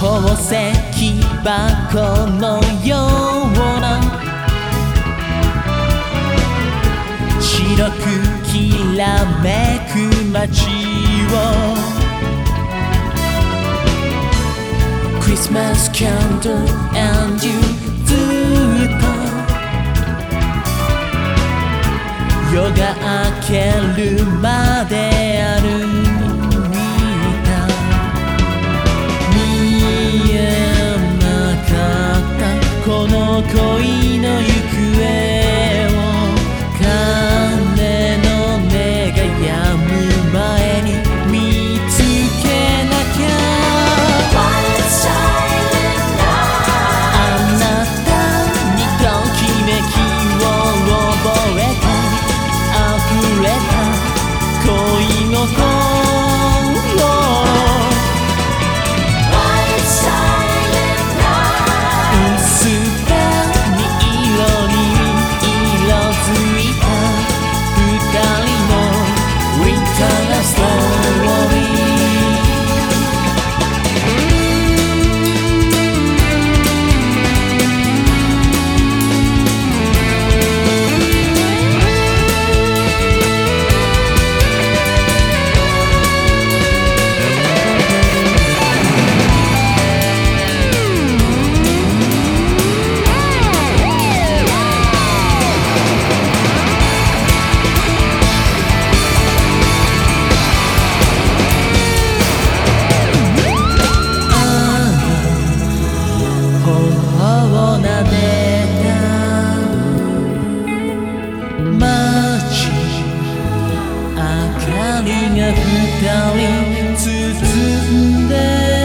宝石箱のような。白くきらめく街を。Christmas candle and you ずっと夜が明けるまでかりが二人包んで